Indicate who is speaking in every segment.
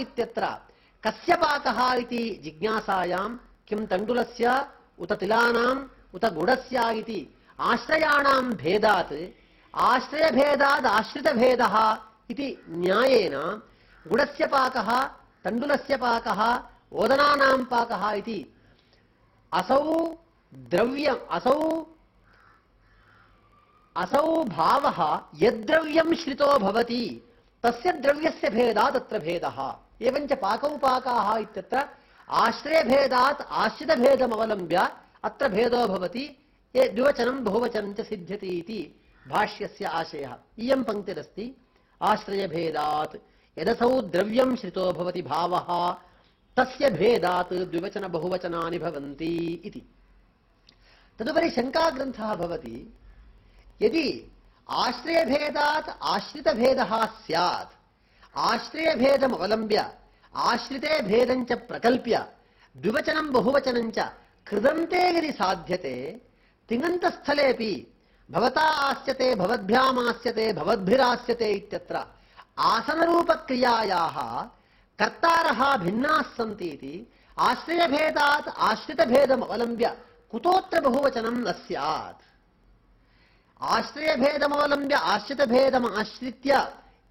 Speaker 1: इत्यत्र, कस्य पाकः इति जिज्ञासायां, किं तण्डुलस्य, उत तिलानाम्, उत गुडस्य इति आश्रयाणां भेदात् आश्रयभेदात् आश्रितभेदः इति न्यायेन, गुडस्य पाकः, तण्डुलस्य पाकः, ओदनानां पाकः इति असौ द्रव्यम्, असौ असौ भावः यद्द्रव्यं श्रितो भवति, तस्य द्रव्यस्य भेदात् तत्र भेदः। एवञ्च पाकौ पाकाः इत्यत्र आश्रयभेदात् आश्रितभेदमवलम्ब्य अत्र भेदो भवति, ये द्विवचनं बहुवचनं च सिद्ध्यति इति भाष्यस्य आशयः। इयं पङ्क्तिरस्ति, आश्रयभेदात् यदसौ द्रव्यं श्रितो भवति भावः, तस्य भेदात् द्विवचन बहुवचनानि भवन्ति इति। तदुपरि शङ्काग्रन्थः भवति, यदि आश्रयभेदात् आश्रितभेदः स्यात् आश्रयभेदमवलम्ब्य आश्रिते भेदं च प्रकल्प्य, द्विवचनं बहुवचनं कृदन्ते यदि साध्यते, तिङन्तस्थलेऽपि भवता आस्यते भवद्भ्यामास्यते भवद्भिरास्यते इत्यत्र आसनरूपक्रियायाः कर्तारः भिन्नाः सन्ति इति आश्रयभेदात् आश्रितभेदमवलम्ब्य कुतोऽत्र बहुवचनं न स्यात्। आश्रयभेदमवलम्ब्य आश्रितभेदमाश्रित्य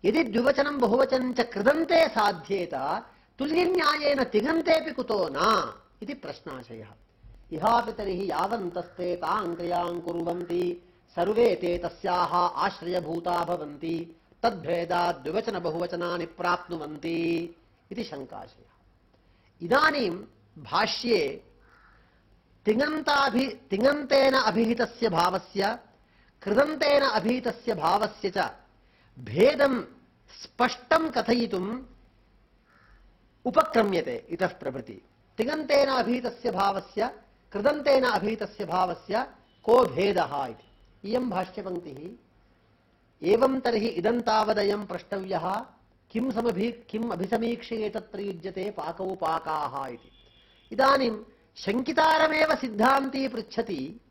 Speaker 1: यदि द्विवचनं बहुवचनं च कृदन्ते साध्येत, तुल्यन्यायेन तिङन्तेऽपि कुतो न? इति प्रश्नाशयः। इहापि तर्हि यावन्तस्ते तां क्रियाँ कुर्वन्ति, सर्वे ते तस्याः आश्रयभूता भवन्ति तद्भेदात् द्विवचन बहुवचनानि प्राप्नुवन्ति इति शङ्काशयः। इदानीं भाष्ये तिङन्ताभि तिङन्तेन अभिहितस्य भावस्य कृदन्तेन अभिहितस्य भावस्य च भेदं स्पष्टं कथयितुम् उपक्रम्यते इतः प्रभृति तिङन्तेन अभिहितस्य भावस्य, कृदन्तेन अभिहितस्य भावस्य को भेदः इति। इयं भाष्यपङ्क्तिः। एवं तर्हि इदं तावदयं प्रष्टव्यः, किं समभि किम् अभिसमीक्ष्य एतत्र युज्यते पाकौ पाकाः इति। इदानीं शङ्कितारमेव सिद्धान्ती पृच्छति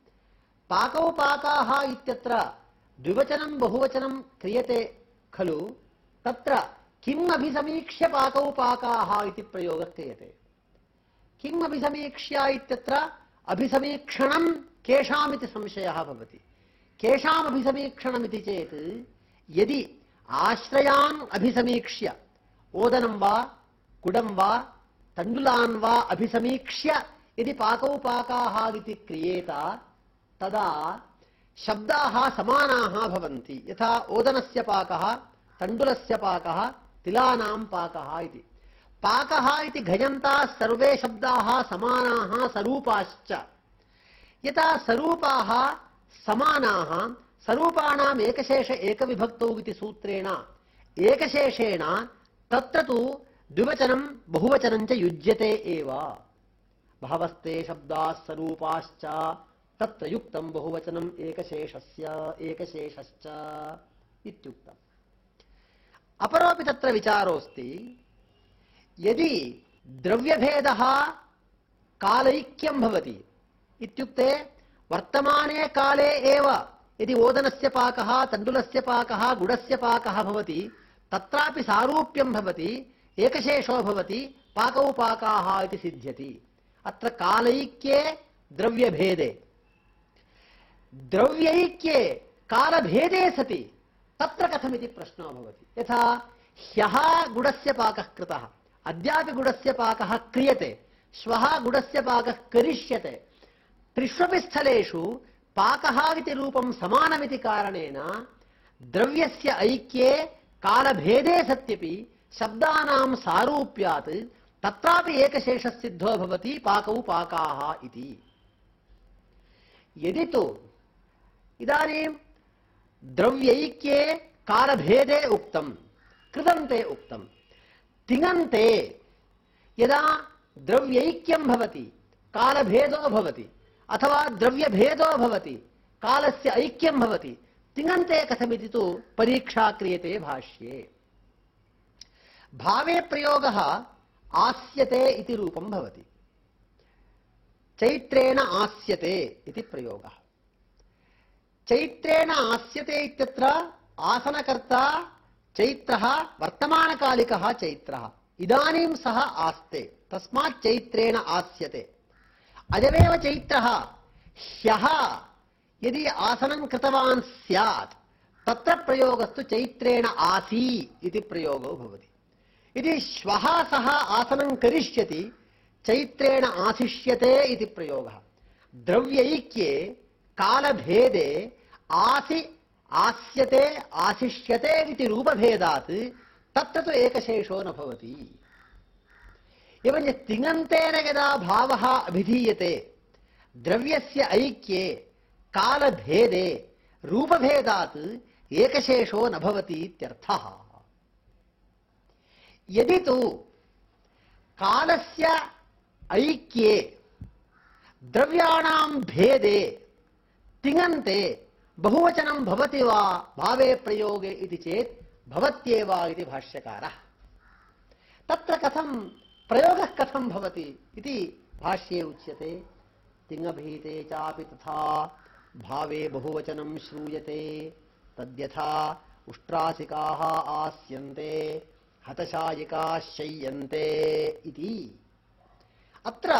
Speaker 1: द्विवचनं बहुवचनं क्रियते खलु, तत्र किम् अभिसमीक्ष्य पाकौ पाकाः इति प्रयोगः क्रियते। किम् अभिसमीक्ष्य इत्यत्र अभिसमीक्षणं केषामिति संशयः भवति। केषाम् अभिसमीक्षणमिति चेत् यदि आश्रयान् अभिसमीक्ष्य, ओदनं वा, कुडं वा, तण्डुलान् वा अभिसमीक्ष्य यदि पाकौ पाकाः इति क्रियेत, तदा शब्दाः समानाः भवन्ति। यथा ओदनस्य पाकः, तण्डुलस्य पाकः, तिलानां पाकः इति। पाकः इति घयन्ताः सर्वे शब्दाः समानाः सरूपाश्च यथा सरूपाः समानाः सरूपाणाम् एकशेष एकविभक्तौ इति सूत्रेण, एकशेषेण तत्र तु द्विवचनं, बहुवचनं च युज्यते एव। बहवस्ते शब्दाः स्वरूपाश्च। तत्र युक्तं बहुवचनम् एकशेषस्य, एकशेषश्च इत्युक्तम्। अपरोपि तत्र विचारोऽस्ति, यदि द्रव्यभेदः कालैक्यं भवति, इत्युक्ते वर्तमाने काले एव यदि ओदनस्य पाकः, तण्डुलस्य पाकः, गुडस्य पाकः भवति, तत्रापि सारूप्यं भवति, एकशेषो भवति, पाकौ पाकाः इति सिद्ध्यति। अत्र कालैक्ये द्रव्यभेदे। द्रव्यैक्ये कालभेदे सति। तत्र कथमिति प्रश्नो भवति। यथा, ह्यः गुडस्य पाकः कृतः। अद्यापि गुडस्य पाकः क्रियते। श्वः गुडस्य पाकः करिष्यते। त्रिष्वपि स्थलेषु पाकः इति रूपं समानमिति कारणेन द्रव्यस्य ऐक्ये कालभेदे सत्यपि शब्दानां सारूप्यात् तत्रापि एकशेषसिद्धो भवति पाकौ पाकाः इति। यदि तु इदानीं द्रव्यैक्ये कालभेदे उक्तं कृदन्ते उक्तं तिङन्ते, यदा द्रव्यैक्यं भवति, कालभेदो भवति, अथवा द्रव्यभेदो भवति, कालस्य ऐक्यं भवति, तिङन्ते कथमिति तु परीक्षा क्रियते भाष्ये। भावे प्रयोगः आस्यते इति रूपं भवति। चैत्रेण आस्यते इति प्रयोगः। चैत्रेण आस्यते इत्यत्र आसनकर्ता चैत्रः वर्तमानकालिकः चैत्रः। इदानीं सः आस्ते। तस्मात् चैत्रेण आस्यते। अजमेव चैत्रः। ह्यः। यदि आसनं कृतवान् स्यात्, तत्र प्रयोगस्तु चैत्रेण आसी इति प्रयोगो भवति। यदि श्वः सः आसनं करिष्यति, चैत्रेण आशिष्यते इति प्रयोगः। द्रव्यैक्ये कालभेदे आसि आस्यते आशिष्यते इति रूपभेदात् तत्र तु एकशेषो न भवति। एवञ्च तिङन्तेन यदा भावः अभिधीयते, द्रव्यस्य ऐक्ये कालभेदे रूपभेदात् एकशेषो न भवति इत्यर्थः। यदि तु कालस्य ऐक्ये द्रव्याणां भेदे तिङन्ते, बहुवचनं भवति वा, भावे प्रयोगे इति चेत् भवत्येव इति भाष्यकारः। तत्र कथं, प्रयोगः कथं भवति इति भाष्ये उच्यते। तिङभीते चापि तथा, भावे बहुवचनं श्रूयते। तद्यथा उष्ट्रासिकाः आस्यन्ते, हतशायिकाः शय्यन्ते इति। अत्र